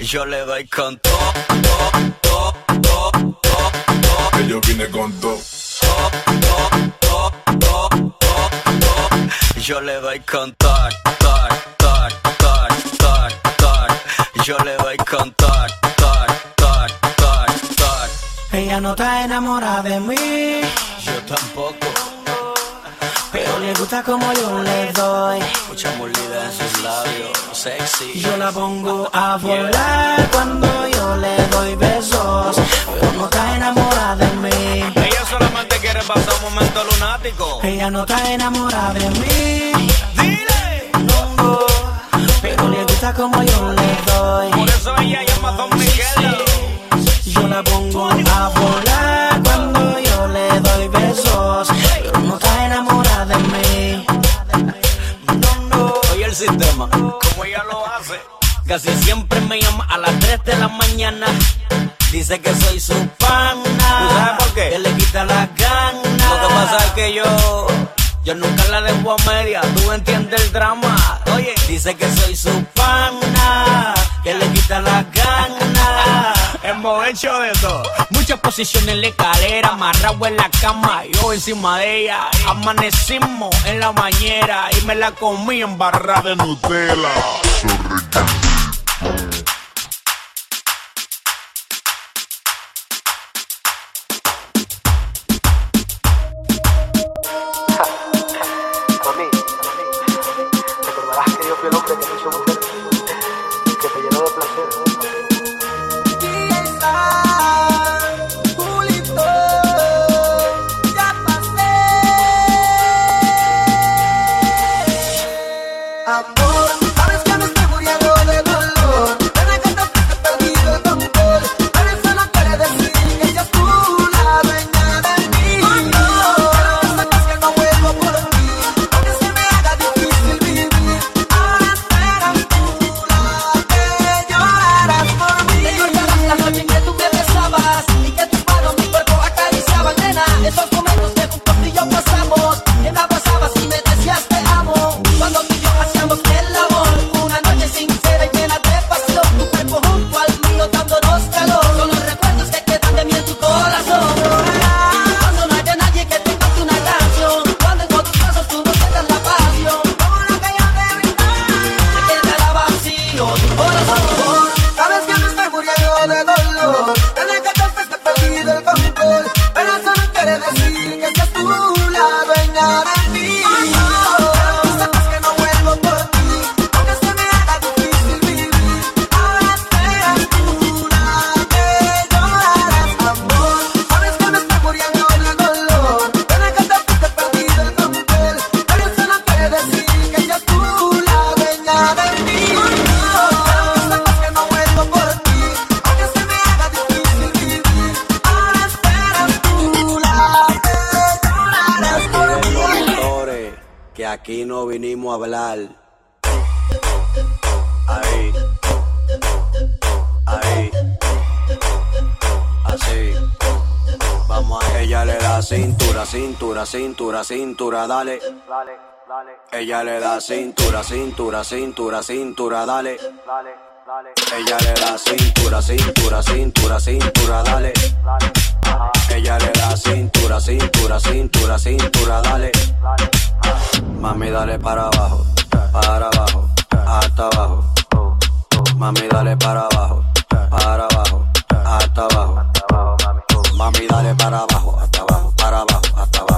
yo le doy con todo, todo, todo, todo. Que yo vine con todo. Yo le doy con toc, toc, toc, toc, toc, toc. Yo le doy con toc, toc, toc, toc, toc. Ella no está enamorada de mí, Yo tampoco. Le gusta como yo le doy. Mucha molida en sus labios, sexy. Yo la pongo a volar cuando yo le doy besos, pero no está enamorada de mí. Ella solamente quiere pasar un momento lunático. Ella no está enamorada de mí, Dile. no, pero le gusta como yo le doy. Por eso ella llama a Don Miguel. Yo la pongo a volar Casi siempre me llama a las 3 de la mañana. Dice que soy su pana. ¿Tú sabes por qué? Que le quita las ganas. Lo que pasa es que yo, yo nunca la dejo a media. Tú entiendes el drama. Oye, dice que soy su pana. Que le quita las ganas. Hemos hecho de todo. Muchas posiciones en la escalera, amarrado en la cama, yo encima de ella. Amanecimos en la bañera y me la comí en barra de Nutella. Thank you. Aquí no vinimos a hablar. Ahí. Ahí. Así. Vamos a ella le da cintura, cintura, cintura, cintura, dale. Dale, dale, Ella le da cintura, cintura, cintura, cintura, dale. dale, dale, Ella le da cintura, cintura, cintura, cintura, dale. dale, Ella le da cintura, cintura, cintura, cintura, dale. dale, Mami, dale para abajo, para abajo, hasta abajo. Mami, dale para abajo, para abajo, hasta abajo. mami. Dale para abajo, hasta abajo, para abajo, hasta abajo,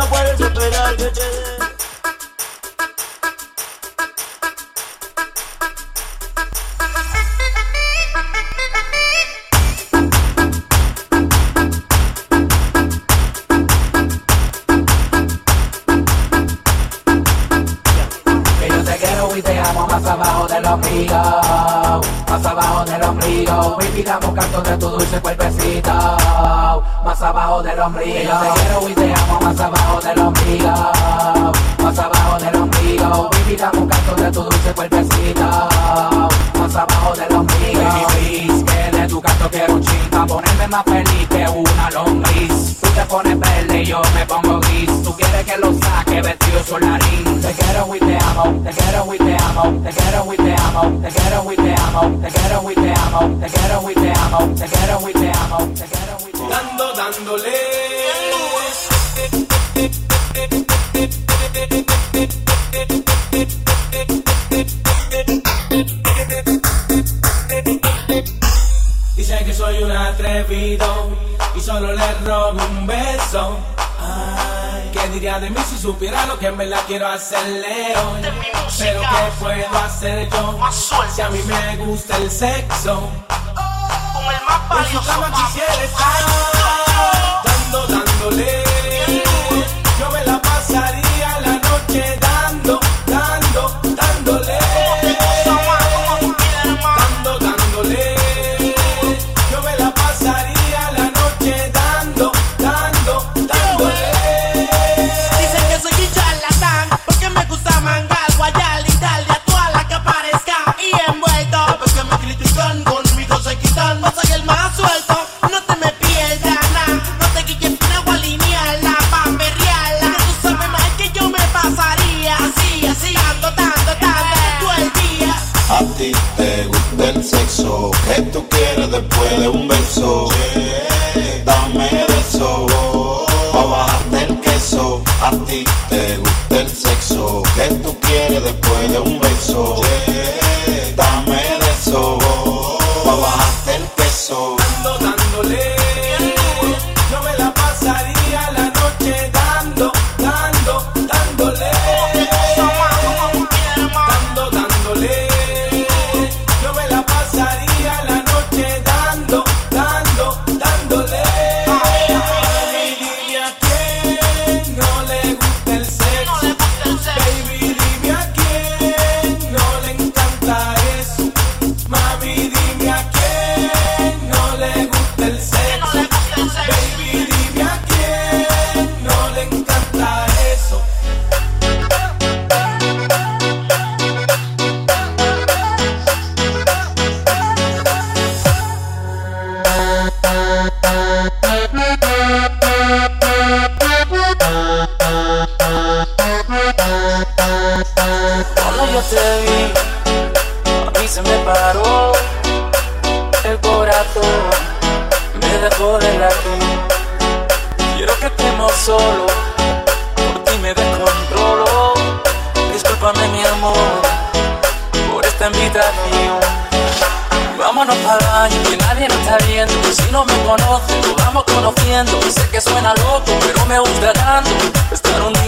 no puedes esperar que te dé. y te amo más abajo del ombligo, más abajo del ombligo, invitamos cantos de tu dulce cuerpecito, más abajo del ombligo. Yo te quiero y te amo más abajo. quita un de tu dulce cuerpecita Más abajo de los míos que de tu gato quiero un chica Ponerme más feliz que una lombriz. Tú te pones verde y yo me pongo gris. Tú quieres que lo saque vestido solarín. Te quiero y te amo, te quiero y te amo Te quiero y te amo, te quiero y te amo Te quiero y te amo, te quiero y te amo Te quiero y te amo, te quiero y te amo. Dando, dándole. atrevido y solo le robo un beso. ¿qué diría de mí si supiera lo que me la quiero hacerle hoy? Pero ¿qué puedo hacer yo si a mí me gusta el sexo? Con el más quisiera estar dando, dándole. el sexo. ¿Qué tú quieres después de un beso? Dame eso, pa' bajarte el queso. A ti te gusta el sexo. ¿Qué tú quieres después de un beso?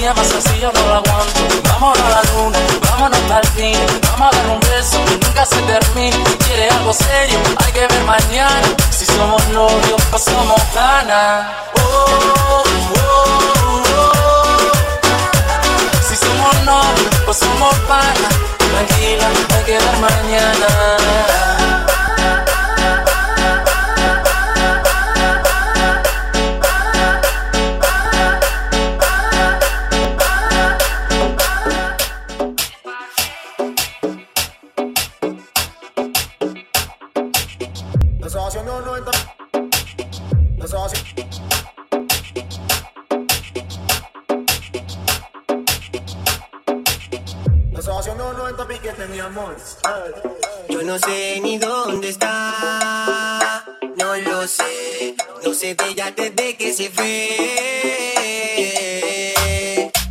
Día más no lo aguanto. Vámonos a la luna, vámonos el cine. Vamos a dar un beso que nunca se termine. Si quiere algo serio, hay que ver mañana. Si somos novios o somos ganas. Oh, oh, oh. Si somos novios o somos panas, tranquila, hay que ver mañana. Haciendo 90 piquetes, mi amor. Yo no sé ni dónde está, no lo sé, no sé de ella desde que se fue.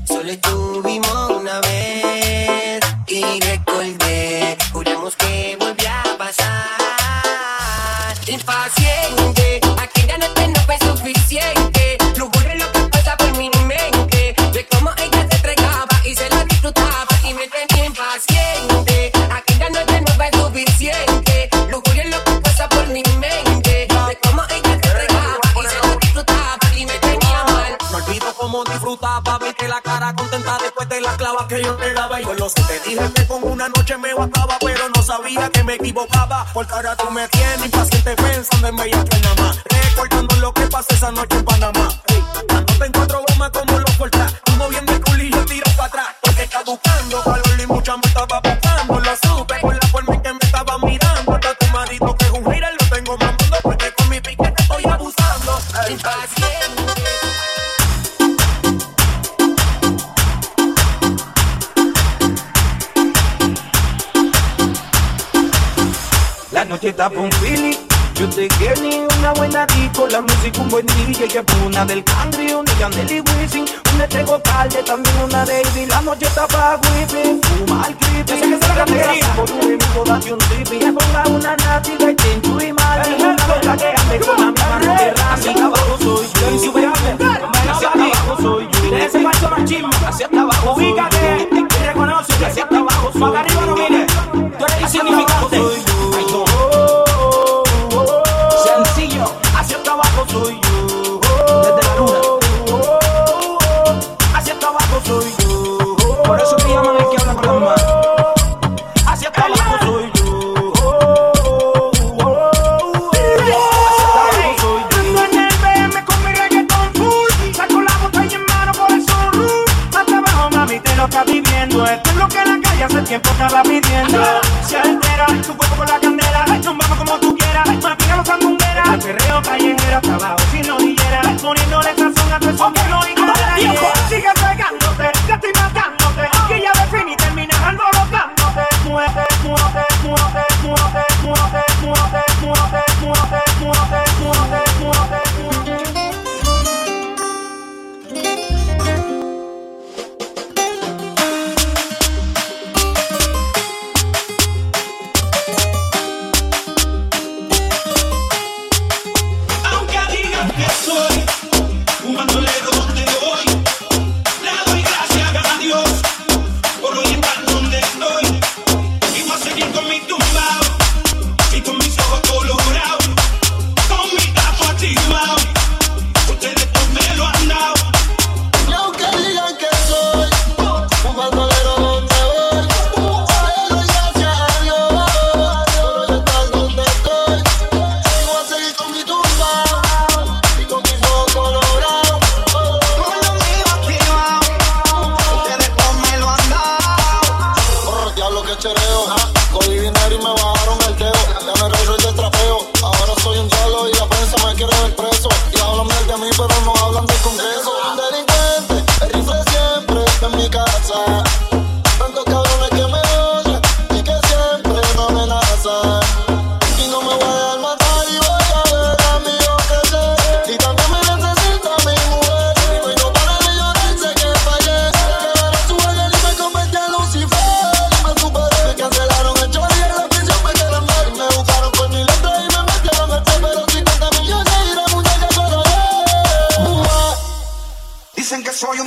Solo estuvimos una vez y recordé, juramos que volvía a pasar. Impaciente, que yo te daba. Y con lo que te dije que con una noche me bastaba, pero no sabía que me equivocaba. Porque ahora tú me tienes impaciente pensando en bella que nada más. Recordando lo que pasó esa noche en Panamá. Ey, dándote en cuatro gomas como los cortas. Tú moviendo el culillo, tiro para atrás. Porque estás buscando calor Un. Yo te quiero ni una buena disco, la música un buen DJ que una del country, una de Yandel y Wisin, una de Gocalde, también una de Ivy. La noche está pa' whipping, fuma el creepy. Sé que se la quería. Por un amigo date un trippy. Ponga una nati de Chinchu y Mali. Una loca que ande con la misma.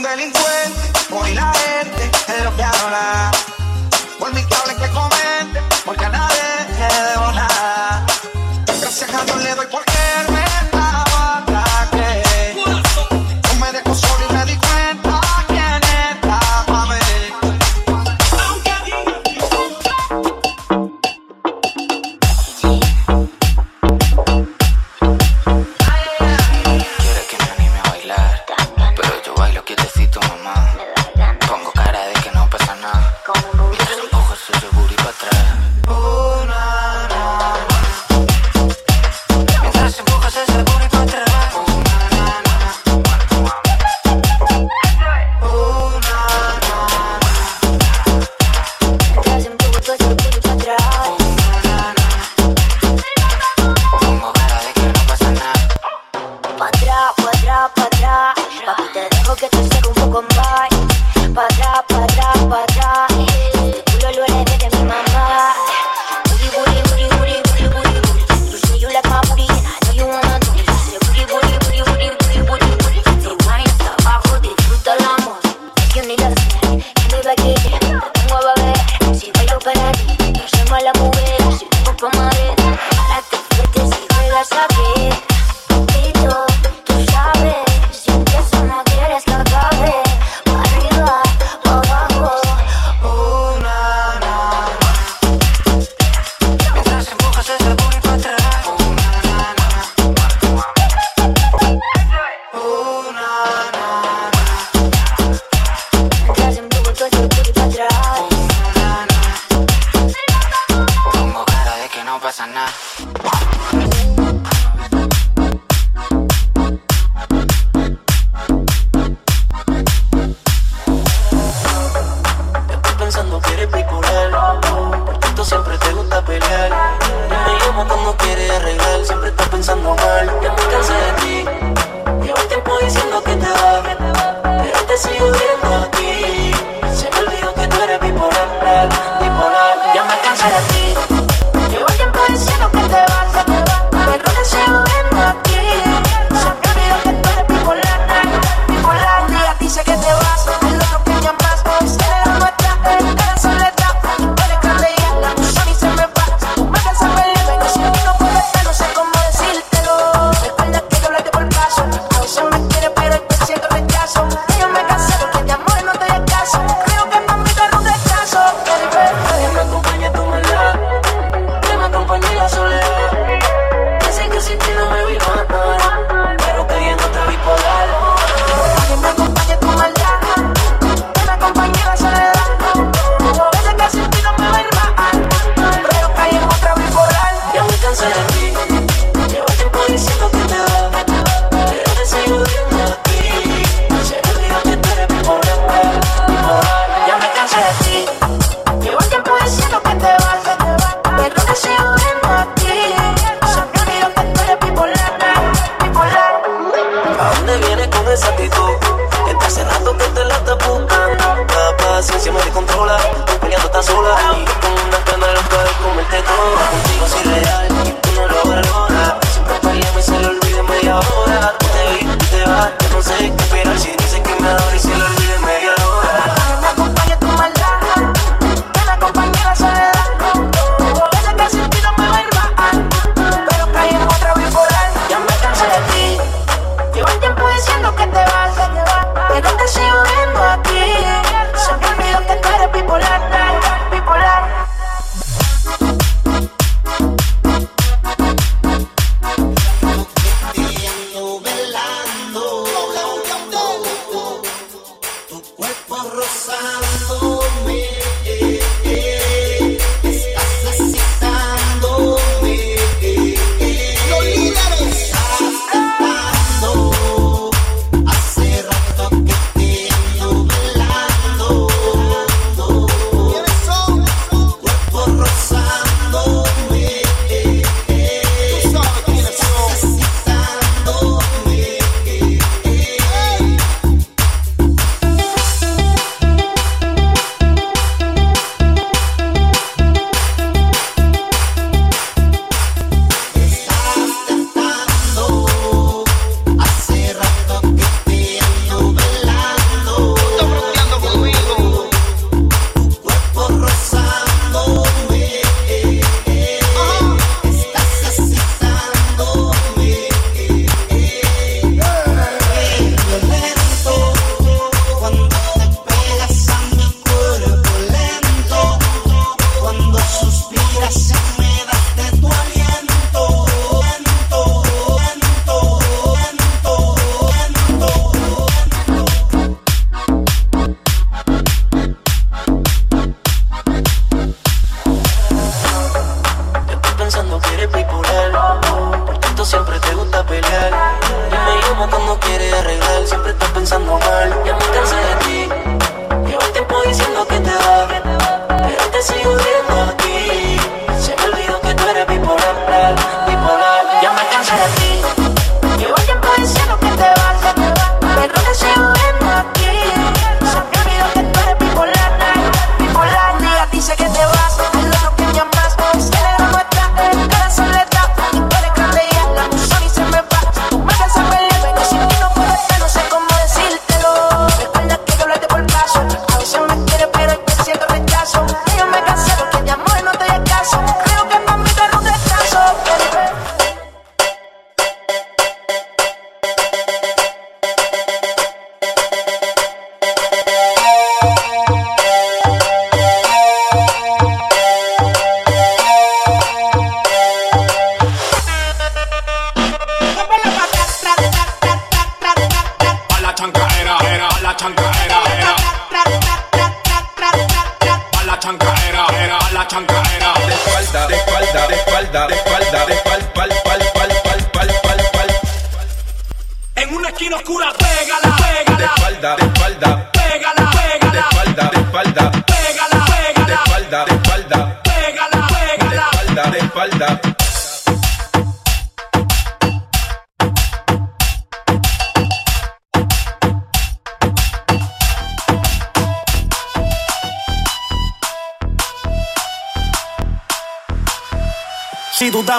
delincuente, hoy la gente es lo que. para ti.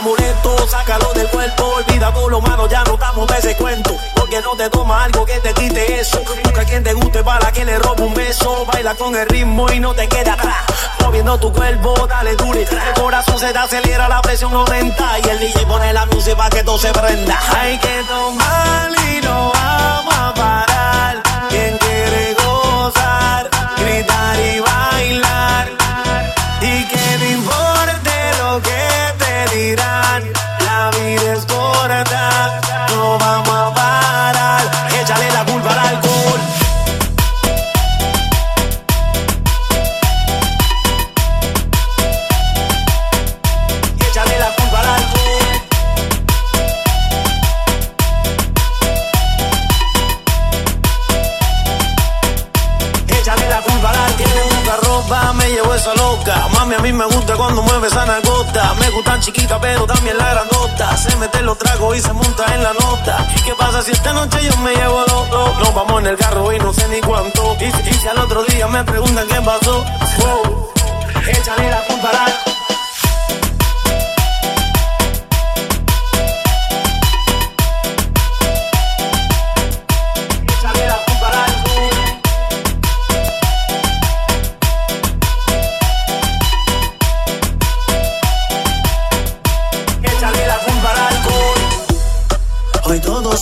Molesto, sácalo del cuerpo. Olvida todo lo malo, ya no estamos de ese cuento. Porque no te toma algo que te quite eso. Busca a quien te guste para que le robe un beso. Baila con el ritmo y no te queda atrás. Moviendo tu cuerpo, dale duro. El corazón se te acelera, la presión aumenta. Y el DJ pone la música para que todo se prenda. Hay que tomar y no vamos a parar. Quien quiere gozar, gritar y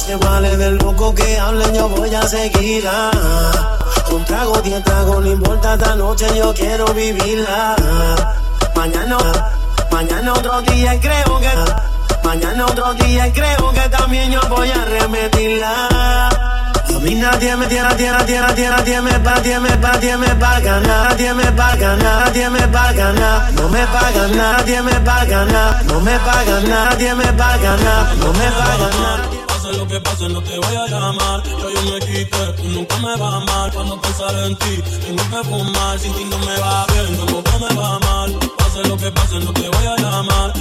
se vale del loco que hablen, yo voy a seguir. ah. Un trago, diez tragos, no importa esta noche, yo quiero vivirla. Mañana, mañana otro día creo que. Mañana otro día creo que también yo voy a repetirla. A mí nadie me tierra, tierra, tierra, nadie me pa, me pa, me pa ganar, me pa ganar, me pa ganar, no me pagan nada, me pa ganar, no me pagan nada, me pa ganar, no me pa ganar. Que pase, no te voy a llamar. Yo, yo me quité, tú nunca me vas a amar. Cuando pensar en ti, tengo que fumar. Sin ti no me va bien, tampoco me va mal. Pase lo que pase, no te voy a llamar.